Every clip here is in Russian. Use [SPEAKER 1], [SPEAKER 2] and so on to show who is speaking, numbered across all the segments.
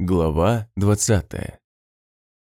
[SPEAKER 1] Глава 20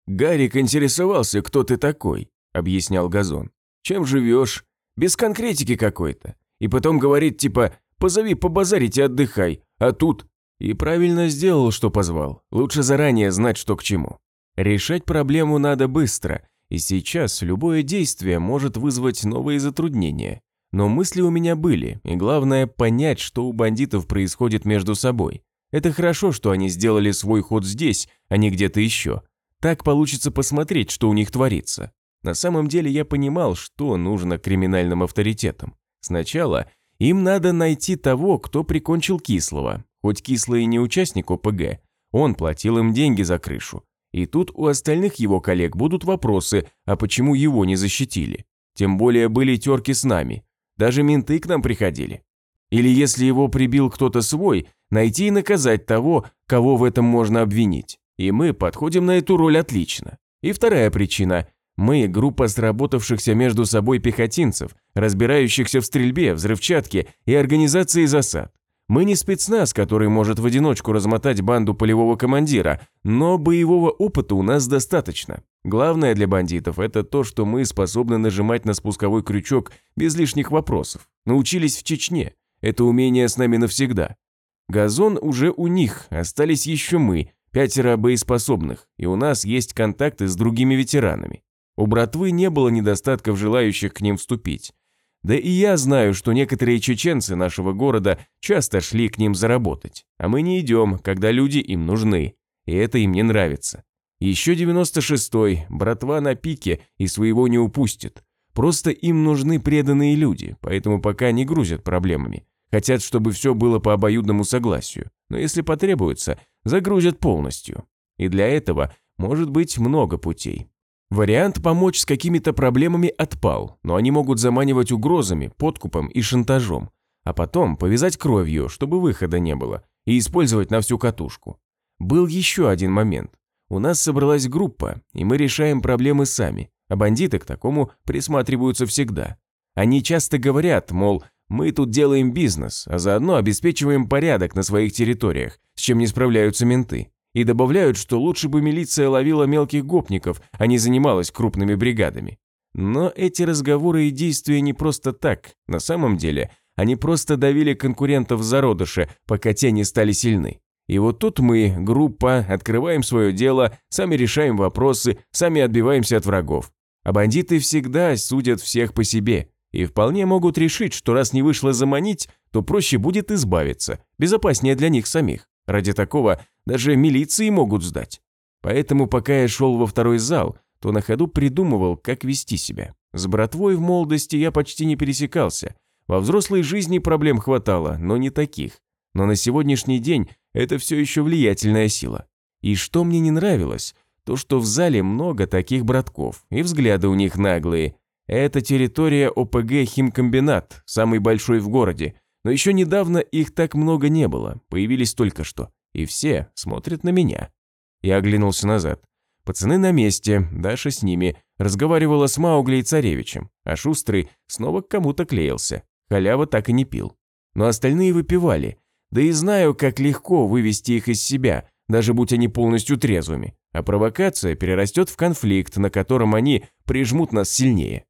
[SPEAKER 1] «Гарик интересовался, кто ты такой», – объяснял Газон. «Чем живешь? Без конкретики какой-то. И потом говорит типа «позови побазарить и отдыхай», а тут… И правильно сделал, что позвал. Лучше заранее знать, что к чему. Решать проблему надо быстро, и сейчас любое действие может вызвать новые затруднения. Но мысли у меня были, и главное понять, что у бандитов происходит между собой. Это хорошо, что они сделали свой ход здесь, а не где-то еще. Так получится посмотреть, что у них творится. На самом деле я понимал, что нужно криминальным авторитетам. Сначала им надо найти того, кто прикончил Кислого. Хоть Кислый и не участник ОПГ, он платил им деньги за крышу. И тут у остальных его коллег будут вопросы, а почему его не защитили. Тем более были терки с нами. Даже менты к нам приходили. Или если его прибил кто-то свой, найти и наказать того, кого в этом можно обвинить. И мы подходим на эту роль отлично. И вторая причина. Мы – группа сработавшихся между собой пехотинцев, разбирающихся в стрельбе, взрывчатке и организации засад. Мы не спецназ, который может в одиночку размотать банду полевого командира, но боевого опыта у нас достаточно. Главное для бандитов – это то, что мы способны нажимать на спусковой крючок без лишних вопросов. Научились в Чечне. Это умение с нами навсегда. Газон уже у них, остались еще мы, пятеро боеспособных, и у нас есть контакты с другими ветеранами. У братвы не было недостатков желающих к ним вступить. Да и я знаю, что некоторые чеченцы нашего города часто шли к ним заработать, а мы не идем, когда люди им нужны, и это им не нравится. Еще 96-й, братва на пике и своего не упустит. Просто им нужны преданные люди, поэтому пока не грузят проблемами. Хотят, чтобы все было по обоюдному согласию, но если потребуется, загрузят полностью. И для этого может быть много путей. Вариант помочь с какими-то проблемами отпал, но они могут заманивать угрозами, подкупом и шантажом, а потом повязать кровью, чтобы выхода не было, и использовать на всю катушку. Был еще один момент. У нас собралась группа, и мы решаем проблемы сами, а бандиты к такому присматриваются всегда. Они часто говорят, мол, мы тут делаем бизнес, а заодно обеспечиваем порядок на своих территориях, с чем не справляются менты. И добавляют, что лучше бы милиция ловила мелких гопников, а не занималась крупными бригадами. Но эти разговоры и действия не просто так. На самом деле, они просто давили конкурентов в зародыше, пока те не стали сильны. И вот тут мы, группа, открываем свое дело, сами решаем вопросы, сами отбиваемся от врагов. А бандиты всегда судят всех по себе, и вполне могут решить, что раз не вышло заманить, то проще будет избавиться, безопаснее для них самих. Ради такого даже милиции могут сдать. Поэтому пока я шел во второй зал, то на ходу придумывал, как вести себя. С братвой в молодости я почти не пересекался. Во взрослой жизни проблем хватало, но не таких. Но на сегодняшний день это все еще влиятельная сила. И что мне не нравилось, то что в зале много таких братков, и взгляды у них наглые, это территория ОПГ «Химкомбинат», самый большой в городе, но еще недавно их так много не было, появились только что, и все смотрят на меня. Я оглянулся назад. Пацаны на месте, Даша с ними, разговаривала с Маугли и Царевичем, а Шустрый снова к кому-то клеился. Халява так и не пил. Но остальные выпивали. Да и знаю, как легко вывести их из себя, даже будь они полностью трезвыми. А провокация перерастет в конфликт, на котором они прижмут нас сильнее.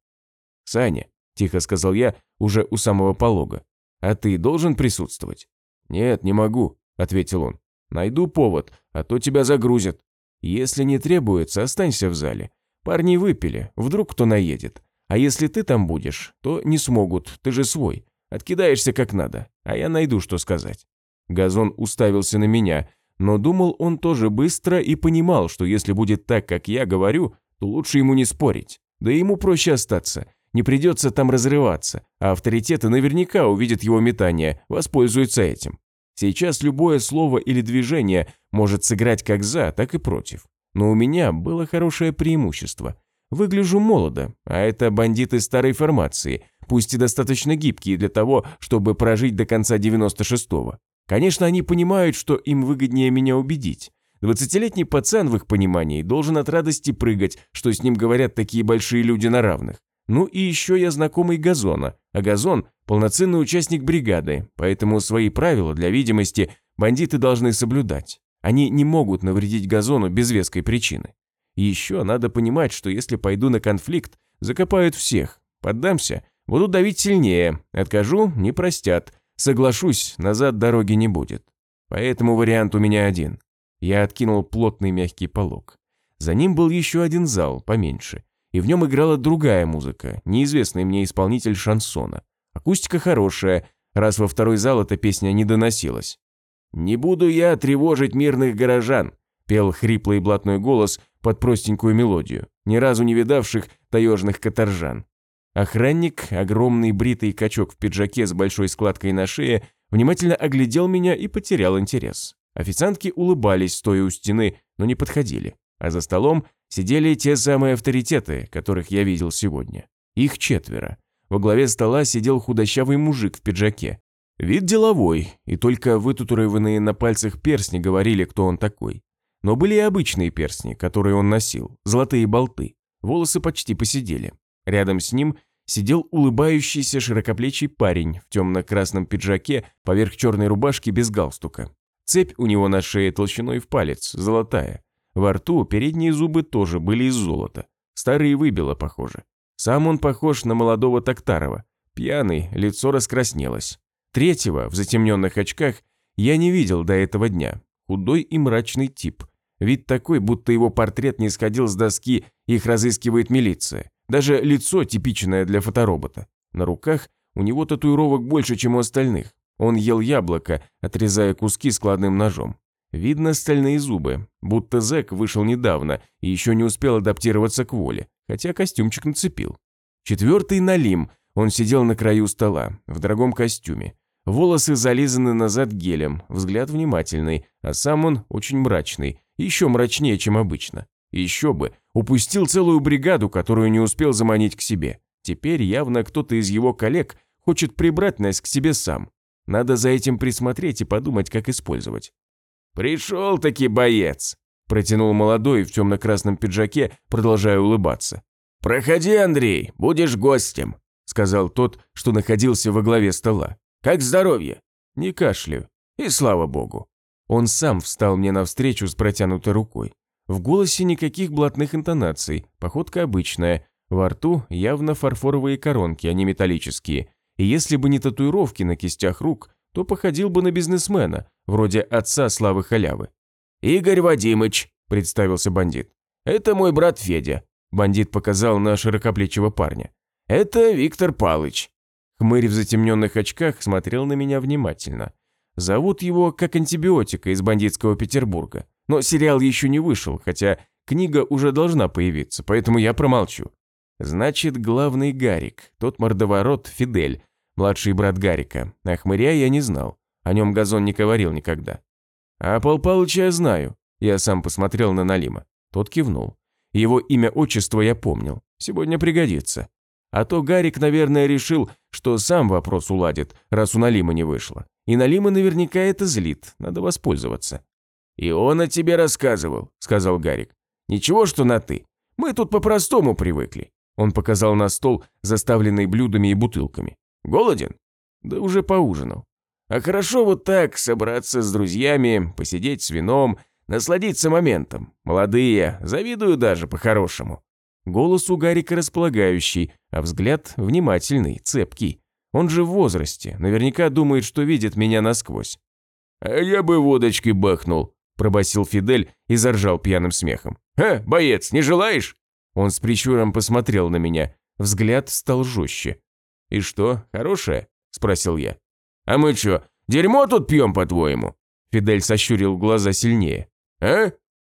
[SPEAKER 1] «Саня», – тихо сказал я уже у самого полога, – «а ты должен присутствовать?» «Нет, не могу», – ответил он. «Найду повод, а то тебя загрузят. Если не требуется, останься в зале. Парни выпили, вдруг кто наедет. А если ты там будешь, то не смогут, ты же свой. Откидаешься как надо, а я найду, что сказать». Газон уставился на меня, но думал он тоже быстро и понимал, что если будет так, как я говорю, то лучше ему не спорить. Да ему проще остаться – не придется там разрываться, а авторитеты наверняка увидят его метание, воспользуются этим. Сейчас любое слово или движение может сыграть как за, так и против. Но у меня было хорошее преимущество. Выгляжу молодо, а это бандиты старой формации, пусть и достаточно гибкие для того, чтобы прожить до конца 96-го. Конечно, они понимают, что им выгоднее меня убедить. Двадцатилетний пацан в их понимании должен от радости прыгать, что с ним говорят такие большие люди на равных. Ну и еще я знакомый Газона, а Газон – полноценный участник бригады, поэтому свои правила для видимости бандиты должны соблюдать. Они не могут навредить газону без веской причины. И еще надо понимать, что если пойду на конфликт, закопают всех. Поддамся, буду давить сильнее, откажу – не простят, соглашусь, назад дороги не будет. Поэтому вариант у меня один. Я откинул плотный мягкий полог. За ним был еще один зал, поменьше, и в нем играла другая музыка, неизвестный мне исполнитель шансона. Акустика хорошая, раз во второй зал эта песня не доносилась. «Не буду я тревожить мирных горожан», – пел хриплый блатной голос под простенькую мелодию, ни разу не видавших таежных каторжан. Охранник, огромный бритый качок в пиджаке с большой складкой на шее, внимательно оглядел меня и потерял интерес. Официантки улыбались, стоя у стены, но не подходили. А за столом сидели те самые авторитеты, которых я видел сегодня. Их четверо. Во главе стола сидел худощавый мужик в пиджаке. Вид деловой, и только вытатуированные на пальцах перстни говорили, кто он такой. Но были и обычные перстни, которые он носил, золотые болты. Волосы почти посидели. Рядом с ним сидел улыбающийся широкоплечий парень в темно-красном пиджаке поверх черной рубашки без галстука. Цепь у него на шее толщиной в палец, золотая. Во рту передние зубы тоже были из золота. Старые выбило, похоже. Сам он похож на молодого Токтарова. Пьяный, лицо раскраснелось. Третьего, в затемненных очках, я не видел до этого дня. Худой и мрачный тип. Вид такой, будто его портрет не сходил с доски, их разыскивает милиция. Даже лицо типичное для фоторобота. На руках у него татуировок больше, чем у остальных. Он ел яблоко, отрезая куски складным ножом. Видно стальные зубы, будто зэк вышел недавно и еще не успел адаптироваться к воле, хотя костюмчик нацепил. Четвертый Налим, он сидел на краю стола, в дорогом костюме. Волосы зализаны назад гелем, взгляд внимательный, а сам он очень мрачный, еще мрачнее, чем обычно. Еще бы, упустил целую бригаду, которую не успел заманить к себе. Теперь явно кто-то из его коллег хочет прибрать нас к себе сам. Надо за этим присмотреть и подумать, как использовать. «Пришел-таки боец!» – протянул молодой в темно-красном пиджаке, продолжая улыбаться. «Проходи, Андрей, будешь гостем», – сказал тот, что находился во главе стола. «Как здоровье?» «Не кашляю. И слава богу». Он сам встал мне навстречу с протянутой рукой. В голосе никаких блатных интонаций, походка обычная, во рту явно фарфоровые коронки, а не металлические. И если бы не татуировки на кистях рук, то походил бы на бизнесмена, вроде отца Славы Халявы. «Игорь Вадимыч», – представился бандит. «Это мой брат Федя», – бандит показал на широкоплечего парня. «Это Виктор Палыч». Хмырь в затемненных очках смотрел на меня внимательно. Зовут его как антибиотика из бандитского Петербурга. Но сериал еще не вышел, хотя книга уже должна появиться, поэтому я промолчу. Значит, главный Гарик, тот мордоворот Фидель, младший брат Гарика. А хмыря я не знал. О нем Газон не говорил никогда. А Пал Палыча я знаю. Я сам посмотрел на Налима. Тот кивнул. Его имя-отчество я помнил. Сегодня пригодится. А то Гарик, наверное, решил, что сам вопрос уладит, раз у Налима не вышло. И Налима наверняка это злит, надо воспользоваться. «И он о тебе рассказывал», – сказал Гарик. «Ничего, что на «ты». Мы тут по-простому привыкли». Он показал на стол, заставленный блюдами и бутылками. Голоден? Да уже поужинал. А хорошо вот так собраться с друзьями, посидеть с вином, насладиться моментом. Молодые, завидую даже по-хорошему. Голос у Гарика располагающий, а взгляд внимательный, цепкий. Он же в возрасте, наверняка думает, что видит меня насквозь. «А я бы водочки бахнул», – пробасил Фидель и заржал пьяным смехом. «Э, боец, не желаешь?» Он с прищуром посмотрел на меня, взгляд стал жестче. «И что, хорошее?» – спросил я. «А мы что, дерьмо тут пьем, по-твоему?» Фидель сощурил глаза сильнее. «А?»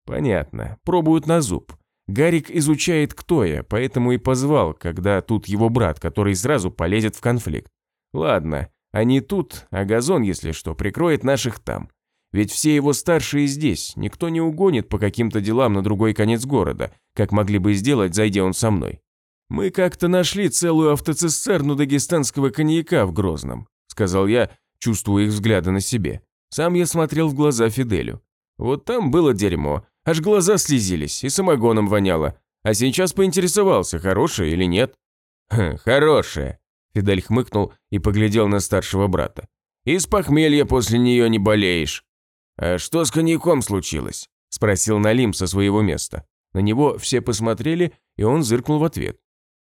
[SPEAKER 1] «Понятно. Пробуют на зуб. Гарик изучает, кто я, поэтому и позвал, когда тут его брат, который сразу полезет в конфликт. Ладно, они тут, а Газон, если что, прикроет наших там. Ведь все его старшие здесь, никто не угонит по каким-то делам на другой конец города, как могли бы сделать, зайдя он со мной. «Мы как-то нашли целую автоцистерну дагестанского коньяка в Грозном», сказал я, чувствуя их взгляды на себе. Сам я смотрел в глаза Фиделю. Вот там было дерьмо, аж глаза слезились и самогоном воняло. А сейчас поинтересовался, хорошее или нет. «Хм, хорошее», Фидель хмыкнул и поглядел на старшего брата. «И с похмелья после нее не болеешь». «А что с коньяком случилось?» – спросил Налим со своего места. На него все посмотрели, и он зыркнул в ответ.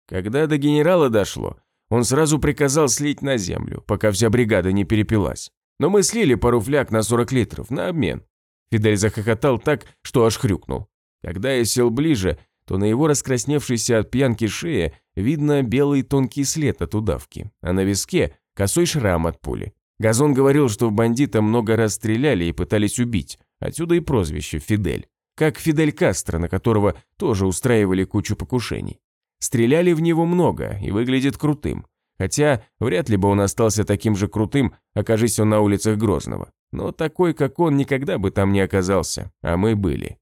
[SPEAKER 1] Когда до генерала дошло, он сразу приказал слить на землю, пока вся бригада не перепилась. Но мы слили пару фляг на 40 литров, на обмен. Фидель захохотал так, что аж хрюкнул. Когда я сел ближе, то на его раскрасневшейся от пьянки шее видно белый тонкий след от удавки, а на виске – косой шрам от пули. Газон говорил, что бандита много раз стреляли и пытались убить, отсюда и прозвище Фидель. Как Фидель Кастро, на которого тоже устраивали кучу покушений. Стреляли в него много и выглядит крутым. Хотя вряд ли бы он остался таким же крутым, окажись он на улицах Грозного. Но такой, как он, никогда бы там не оказался, а мы были.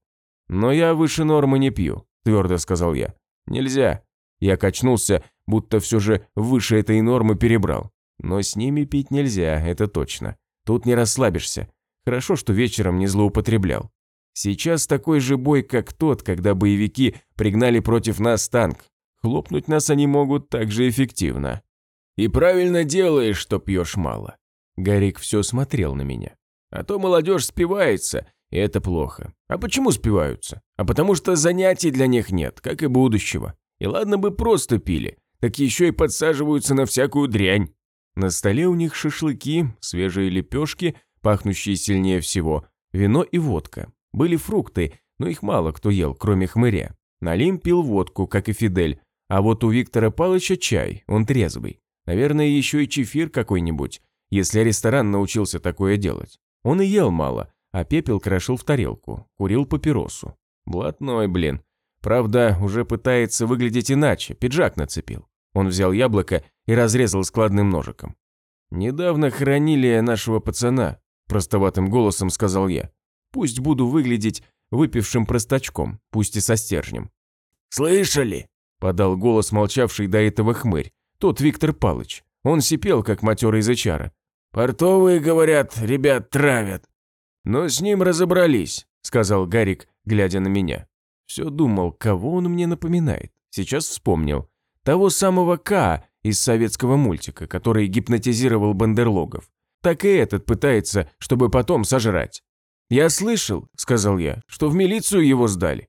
[SPEAKER 1] «Но я выше нормы не пью», – твердо сказал я. «Нельзя». Я качнулся, будто все же выше этой нормы перебрал. Но с ними пить нельзя, это точно. Тут не расслабишься. Хорошо, что вечером не злоупотреблял. Сейчас такой же бой, как тот, когда боевики пригнали против нас танк. Хлопнуть нас они могут так же эффективно. «И правильно делаешь, что пьешь мало». Гарик все смотрел на меня. «А то молодежь спивается, и это плохо. А почему спиваются? А потому что занятий для них нет, как и будущего. И ладно бы просто пили, так еще и подсаживаются на всякую дрянь. На столе у них шашлыки, свежие лепешки, пахнущие сильнее всего, вино и водка. Были фрукты, но их мало кто ел, кроме хмыря. Налим пил водку, как и Фидель, а вот у Виктора Палыча чай, он трезвый. Наверное, еще и чефир какой-нибудь, если ресторан научился такое делать. Он и ел мало, а пепел крошил в тарелку, курил папиросу. Блатной, блин. Правда, уже пытается выглядеть иначе, пиджак нацепил. Он взял яблоко и разрезал складным ножиком. «Недавно хоронили нашего пацана», – простоватым голосом сказал я. «Пусть буду выглядеть выпившим простачком, пусть и со стержнем».
[SPEAKER 2] «Слышали?»
[SPEAKER 1] – подал голос молчавший до этого хмырь тот Виктор Палыч. Он сипел, как матерый зачара.
[SPEAKER 2] «Портовые, говорят, ребят травят».
[SPEAKER 1] «Но с ним разобрались», – сказал Гарик, глядя на меня. Все думал, кого он мне напоминает. Сейчас вспомнил. Того самого К из советского мультика, который гипнотизировал бандерлогов. Так и этот пытается, чтобы потом сожрать. «Я слышал», – сказал я, – «что в милицию его сдали».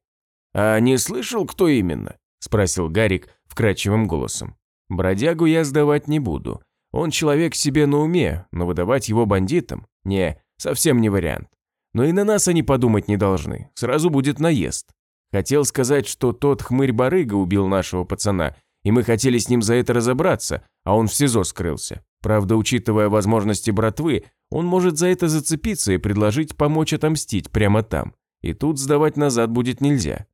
[SPEAKER 2] «А не слышал, кто именно?»
[SPEAKER 1] – спросил Гарик вкрадчивым голосом. Бродягу я сдавать не буду. Он человек себе на уме, но выдавать его бандитам? Не, совсем не вариант. Но и на нас они подумать не должны, сразу будет наезд. Хотел сказать, что тот хмырь-барыга убил нашего пацана, и мы хотели с ним за это разобраться, а он в СИЗО скрылся. Правда, учитывая возможности братвы, он может за это зацепиться и предложить помочь отомстить прямо там. И тут сдавать назад будет нельзя.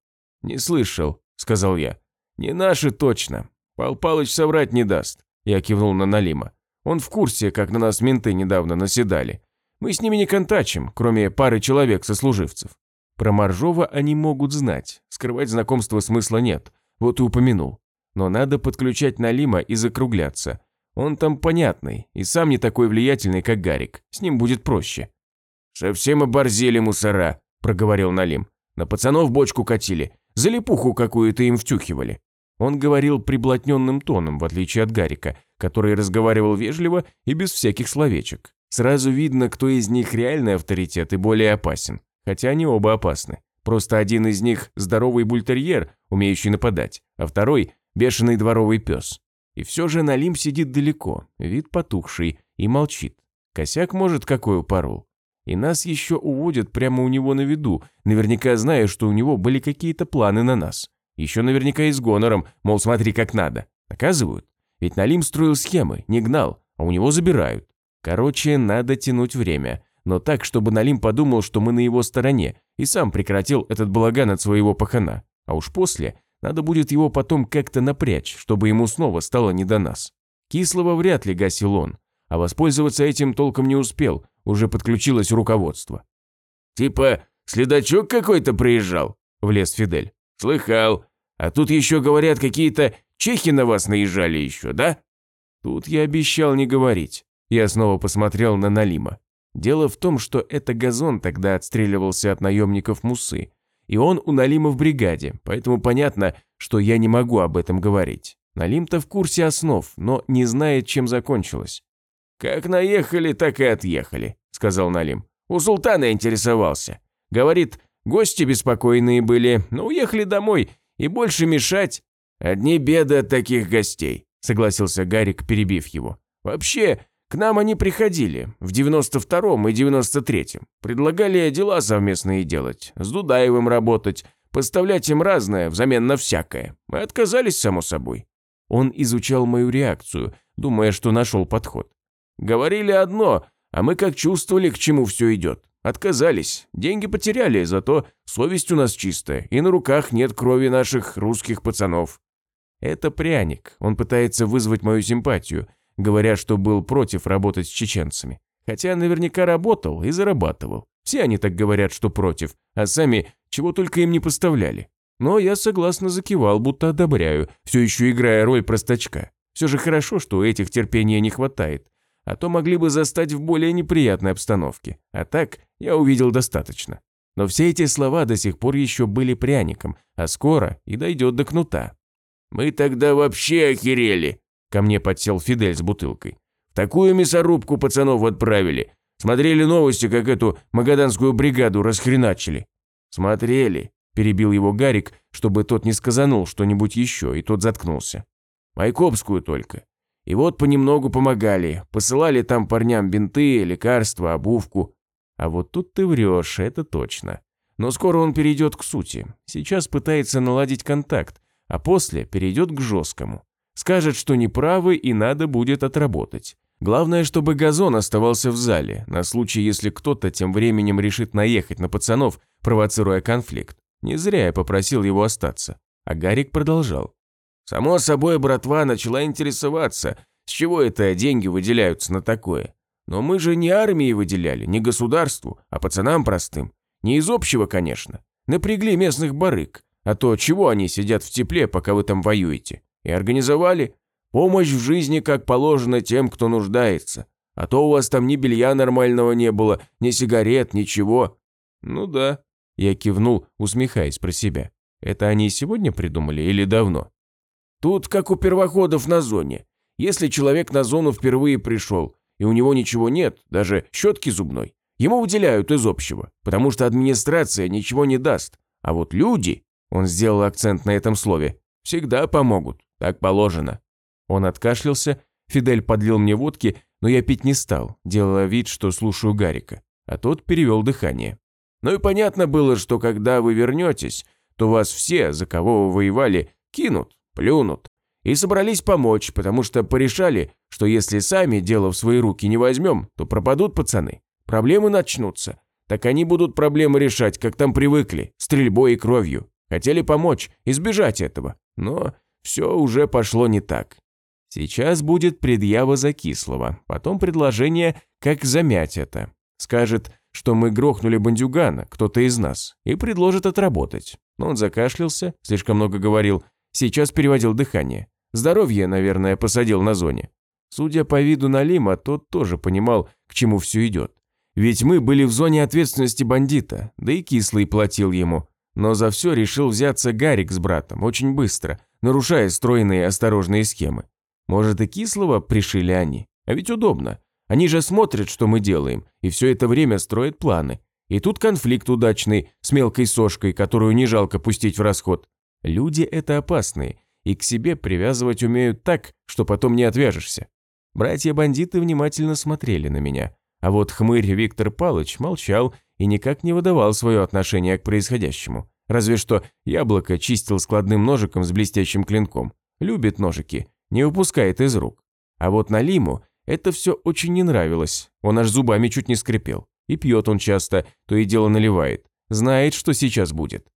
[SPEAKER 1] «Не слышал», – сказал я. «Не наши точно, Пал Палыч соврать не даст. Я кивнул на Налима. Он в курсе, как на нас менты недавно наседали. Мы с ними не контачим, кроме пары человек-сослуживцев. Про Моржова они могут знать. Скрывать знакомство смысла нет. Вот и упомянул. Но надо подключать Налима и закругляться. Он там понятный и сам не такой влиятельный, как Гарик. С ним будет проще.
[SPEAKER 2] «Совсем оборзели мусора», – проговорил Налим. «На пацанов бочку катили. Залипуху какую-то им втюхивали.
[SPEAKER 1] Он говорил приблотненным тоном, в отличие от Гарика, который разговаривал вежливо и без всяких словечек. Сразу видно, кто из них реальный авторитет и более опасен. Хотя они оба опасны. Просто один из них – здоровый бультерьер, умеющий нападать, а второй – бешеный дворовый пес. И все же Налим сидит далеко, вид потухший, и молчит. Косяк может какой упорол. И нас еще уводят прямо у него на виду, наверняка зная, что у него были какие-то планы на нас. Еще наверняка и с гонором, мол, смотри как надо. Наказывают. Ведь Налим строил схемы, не гнал, а у него забирают. Короче, надо тянуть время. Но так, чтобы Налим подумал, что мы на его стороне, и сам прекратил этот балаган от своего пахана. А уж после, надо будет его потом как-то напрячь, чтобы ему снова стало не до нас. Кислого вряд ли гасил он, а воспользоваться этим толком не успел, уже подключилось руководство.
[SPEAKER 2] «Типа следачок какой-то приезжал?» – влез Фидель. «Слыхал. А тут еще, говорят, какие-то чехи на вас наезжали еще, да?»
[SPEAKER 1] Тут я обещал не говорить. Я снова посмотрел на Налима. Дело в том, что это Газон тогда отстреливался от наемников Мусы. И он у Налима в бригаде, поэтому понятно, что я не могу об этом говорить. Налим-то в курсе основ, но не знает, чем закончилось.
[SPEAKER 2] «Как наехали, так и отъехали», – сказал Налим. У султана интересовался. Говорит, гости беспокойные были, но уехали домой, и больше мешать. Одни беды от таких гостей, согласился Гарик, перебив его. Вообще, к нам они приходили в 92-м и 93-м. Предлагали дела совместные делать, с Дудаевым работать, поставлять им разное взамен на всякое. Мы отказались, само собой. Он изучал мою реакцию, думая, что нашел подход. Говорили одно, а мы как чувствовали, к чему все идет. Отказались, деньги потеряли, зато совесть у нас чистая, и на руках нет крови наших русских пацанов. Это пряник, он пытается вызвать мою симпатию, говоря, что был против работать с чеченцами. Хотя наверняка работал и зарабатывал. Все они так говорят, что против, а сами чего только им не поставляли. Но я согласно закивал, будто одобряю, все еще играя роль простачка. Все же хорошо, что этих терпения не хватает, а то могли бы застать в более неприятной обстановке. А так я увидел достаточно. Но все эти слова до сих пор еще были пряником, а скоро и дойдет до кнута. «Мы тогда вообще охерели!» Ко мне подсел Фидель с бутылкой. «В такую мясорубку пацанов отправили. Смотрели новости, как эту магаданскую бригаду расхреначили». «Смотрели», – перебил его Гарик, чтобы тот не сказанул что-нибудь еще, и тот заткнулся. «Майкопскую только. И вот понемногу помогали, посылали там парням бинты, лекарства, обувку. А вот тут ты врешь, это точно. Но скоро он перейдет к сути. Сейчас пытается наладить контакт, а после перейдет к жесткому. Скажет, что неправы и надо будет отработать. Главное, чтобы газон оставался в зале, на случай, если кто-то тем временем решит наехать на пацанов, провоцируя конфликт. Не зря я попросил его остаться. А Гарик продолжал. Само собой, братва начала интересоваться, с чего это деньги выделяются на такое. Но мы же не армии выделяли, не государству, а пацанам простым. Не из общего, конечно. Напрягли местных барыг. А то чего они сидят в тепле, пока вы там воюете? и организовали помощь в жизни, как положено тем, кто нуждается. А то у вас там ни белья нормального не было, ни сигарет, ничего». «Ну да», – я кивнул, усмехаясь про себя. «Это они сегодня придумали или давно?» «Тут как у первоходов на зоне. Если человек на зону впервые пришел, и у него ничего нет, даже щетки зубной, ему выделяют из общего, потому что администрация ничего не даст. А вот люди, он сделал акцент на этом слове, всегда помогут. Так положено». Он откашлялся, Фидель подлил мне водки, но я пить не стал, делая вид, что слушаю Гарика, а тот перевел дыхание. Ну и понятно было, что когда вы вернетесь, то вас все, за кого вы воевали, кинут, плюнут. И собрались помочь, потому что порешали, что если сами дело в свои руки не возьмем, то пропадут пацаны. Проблемы начнутся. Так они будут проблемы решать, как там привыкли, стрельбой и кровью. Хотели помочь, избежать этого. Но все уже пошло не так. Сейчас будет предъява за кислого, потом предложение, как замять это. Скажет, что мы грохнули бандюгана, кто-то из нас, и предложит отработать. Но он закашлялся, слишком много говорил, сейчас переводил дыхание. Здоровье, наверное, посадил на зоне. Судя по виду Налима, тот тоже понимал, к чему все идет. Ведь мы были в зоне ответственности бандита, да и кислый платил ему. Но за все решил взяться Гарик с братом очень быстро, нарушая стройные осторожные схемы. Может, и кислого пришили они? А ведь удобно. Они же смотрят, что мы делаем, и все это время строят планы. И тут конфликт удачный с мелкой сошкой, которую не жалко пустить в расход. Люди это опасные, и к себе привязывать умеют так, что потом не отвяжешься. Братья-бандиты внимательно смотрели на меня, а вот хмырь Виктор Палыч молчал и никак не выдавал свое отношение к происходящему. Разве что яблоко чистил складным ножиком с блестящим клинком. Любит ножики, не упускает из рук. А вот на Лиму это все очень не нравилось. Он аж зубами чуть не скрипел. И пьет он часто, то и дело наливает. Знает, что сейчас будет.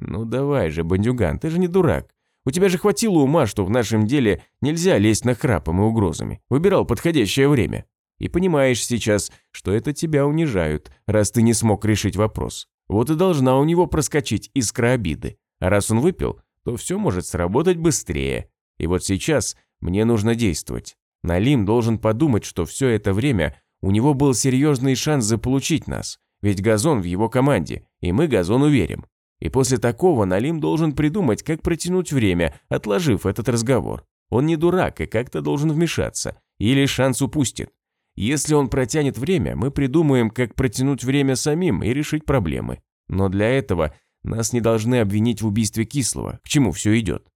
[SPEAKER 2] Ну давай же, бандюган, ты же не дурак. У тебя же хватило ума, что в нашем деле нельзя лезть на храпом и угрозами. Выбирал подходящее время. И понимаешь сейчас, что это тебя унижают, раз ты не смог решить вопрос. Вот и должна у него проскочить искра обиды. А раз он выпил, то все может сработать быстрее. И вот сейчас мне нужно действовать. Налим должен подумать, что все это время у него был серьезный шанс заполучить нас. Ведь Газон в его команде, и мы Газону верим. И после такого Налим должен придумать, как протянуть время, отложив этот разговор. Он не дурак и как-то должен вмешаться, или шанс упустит.
[SPEAKER 1] Если он протянет время, мы придумаем, как протянуть время самим и решить проблемы. Но для этого нас не должны обвинить в убийстве Кислого, к чему все идет.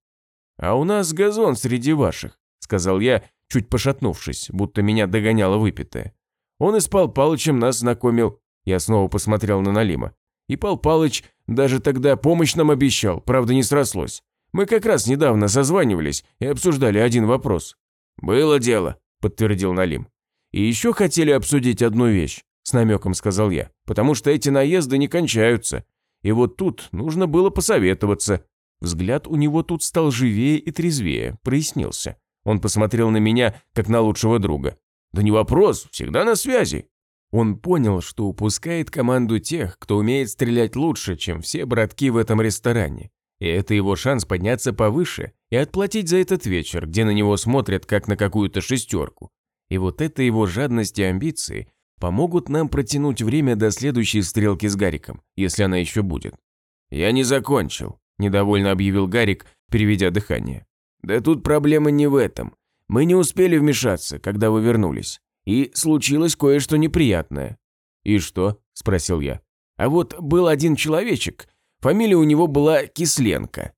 [SPEAKER 1] «А у нас газон среди ваших», – сказал я, чуть пошатнувшись, будто меня догоняло выпитое. Он и с Пал Палычем нас знакомил. Я снова посмотрел на Налима. И Пал Палыч даже тогда помощь нам обещал, правда не срослось. Мы как раз недавно созванивались и обсуждали один вопрос. «Было дело», – подтвердил Налим. «И еще хотели обсудить одну вещь», – с намеком сказал я, «потому что эти наезды не кончаются. И вот тут нужно было посоветоваться». Взгляд у него тут стал живее и трезвее, прояснился. Он посмотрел на меня, как на лучшего друга. «Да не вопрос, всегда на связи». Он понял, что упускает команду тех, кто умеет стрелять лучше, чем все братки в этом ресторане. И это его шанс подняться повыше и отплатить за этот вечер, где на него смотрят как на какую-то шестерку. И вот эта его жадность и амбиции помогут нам протянуть время до следующей стрелки с Гариком, если она еще будет. «Я не закончил», – недовольно объявил Гарик, переведя дыхание. «Да тут проблема не в этом. Мы не успели вмешаться, когда вы вернулись. И случилось кое-что неприятное». «И что?» – спросил я. «А вот был один человечек, Фамилия у него была Кисленко.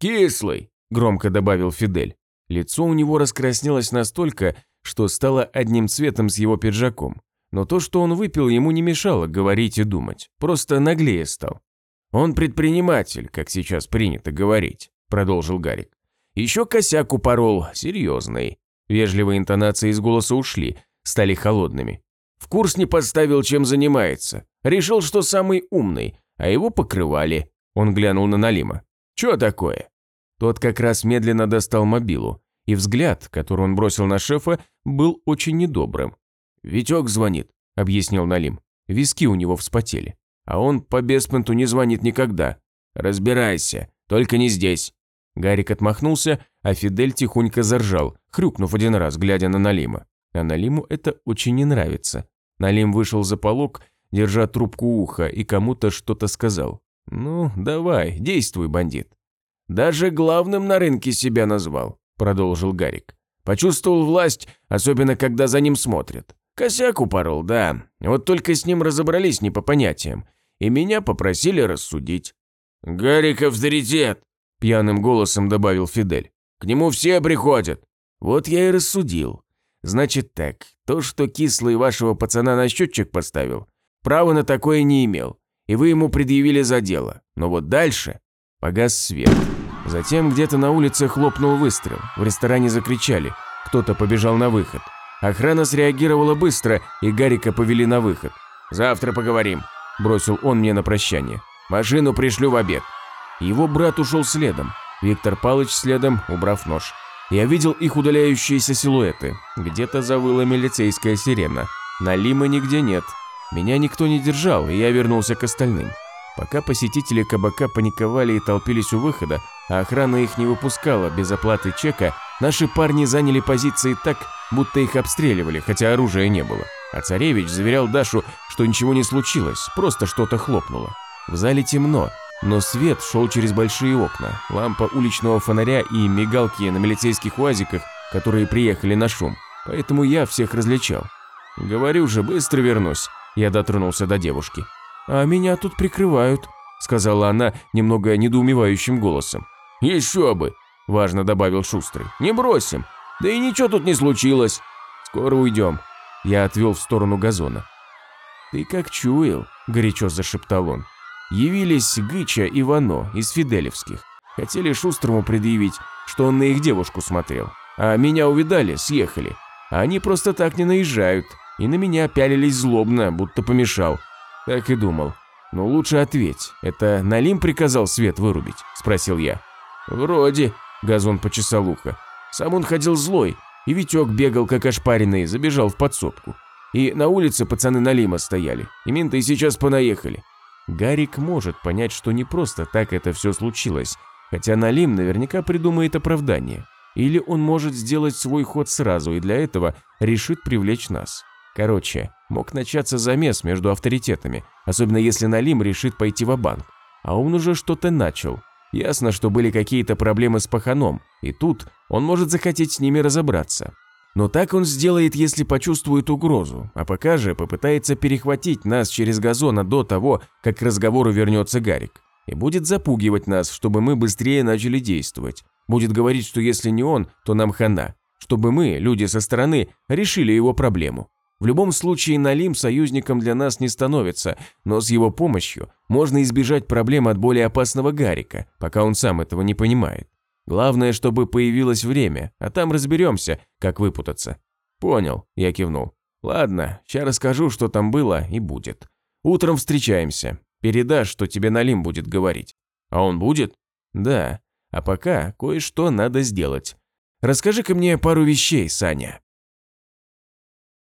[SPEAKER 1] «Кислый», – громко добавил Фидель. Лицо у него раскраснелось настолько, что стало одним цветом с его пиджаком. Но то, что он выпил, ему не мешало говорить и думать, просто наглее стал. «Он предприниматель, как сейчас принято говорить», – продолжил Гарик. «Еще косяк упорол, серьезный». Вежливые интонации из голоса ушли, стали холодными. В курс не подставил, чем занимается. Решил, что самый умный, а его покрывали. Он глянул на Налима. «Чё такое?» Тот как раз медленно достал мобилу, и взгляд, который он бросил на шефа, был очень недобрым. «Витек звонит», – объяснил Налим. Виски у него вспотели. А он по беспонту не звонит никогда. «Разбирайся, только не здесь». Гарик отмахнулся, а Фидель тихонько заржал, хрюкнув один раз, глядя на Налима. А Налиму это очень не нравится. Налим вышел за полок держа трубку уха, и кому-то что-то сказал. «Ну, давай, действуй, бандит». «Даже главным на рынке себя назвал», – продолжил Гарик. «Почувствовал власть, особенно когда за ним смотрят. Косяк упорол, да. Вот только с ним разобрались не по понятиям. И меня попросили рассудить». «Гарик авторитет», – пьяным голосом добавил Фидель. «К нему все приходят». Вот я и рассудил. Значит так, то, что кислый вашего пацана на счетчик поставил, Права на такое не имел, и вы ему предъявили за дело. Но вот дальше погас свет. Затем где-то на улице хлопнул выстрел, в ресторане закричали, кто-то побежал на выход. Охрана среагировала быстро, и Гарика повели на выход. «Завтра поговорим», – бросил он мне на прощание. «Машину пришлю в обед». Его брат ушел следом, Виктор Палыч следом, убрав нож. Я видел их удаляющиеся силуэты. Где-то завыла милицейская сирена. Налима нигде нет, меня никто не держал, и я вернулся к остальным. Пока посетители кабака паниковали и толпились у выхода, а охрана их не выпускала без оплаты чека, наши парни заняли позиции так, будто их обстреливали, хотя оружия не было. А царевич заверял Дашу, что ничего не случилось, просто что-то хлопнуло. В зале темно, но свет шел через большие окна, лампа уличного фонаря и мигалки на милицейских уазиках, которые приехали на шум, поэтому я всех различал. Говорю же, быстро вернусь. Я дотронулся до девушки. «А меня тут прикрывают», – сказала она немного недоумевающим голосом. «Еще бы», – важно добавил Шустрый. «Не бросим. Да и ничего тут не случилось. Скоро уйдем». Я отвел в сторону газона. «Ты как чуял», – горячо зашептал он. Явились Гыча и Вано из Фиделевских. Хотели Шустрому предъявить, что он на их девушку смотрел. А меня увидали, съехали. А они просто так не наезжают и на меня пялились злобно, будто помешал. Так и думал. «Ну лучше ответь, это Налим приказал свет вырубить?» – спросил я. «Вроде», – Газон почесал ухо. «Сам он ходил злой, и Витек бегал как ошпаренный, забежал в подсобку. И на улице пацаны Налима стояли, и менты сейчас понаехали». Гарик может понять, что не просто так это все случилось, хотя Налим наверняка придумает оправдание. Или он может сделать свой ход сразу и для этого решит привлечь нас. Короче, мог начаться замес между авторитетами, особенно если Налим решит пойти в банк А он уже что-то начал. Ясно, что были какие-то проблемы с Паханом, и тут он может захотеть с ними разобраться. Но так он сделает, если почувствует угрозу, а пока же попытается перехватить нас через газона до того, как к разговору вернется Гарик. И будет запугивать нас, чтобы мы быстрее начали действовать. Будет говорить, что если не он, то нам хана. Чтобы мы, люди со стороны, решили его проблему. В любом случае Налим союзником для нас не становится, но с его помощью можно избежать проблем от более опасного Гарика, пока он сам этого не понимает. Главное, чтобы появилось время, а там разберемся, как выпутаться. Понял, я кивнул. Ладно, сейчас расскажу, что там было и будет. Утром встречаемся. Передашь, что тебе Налим будет говорить. А он будет? Да. А пока кое-что надо сделать. Расскажи-ка мне пару вещей, Саня.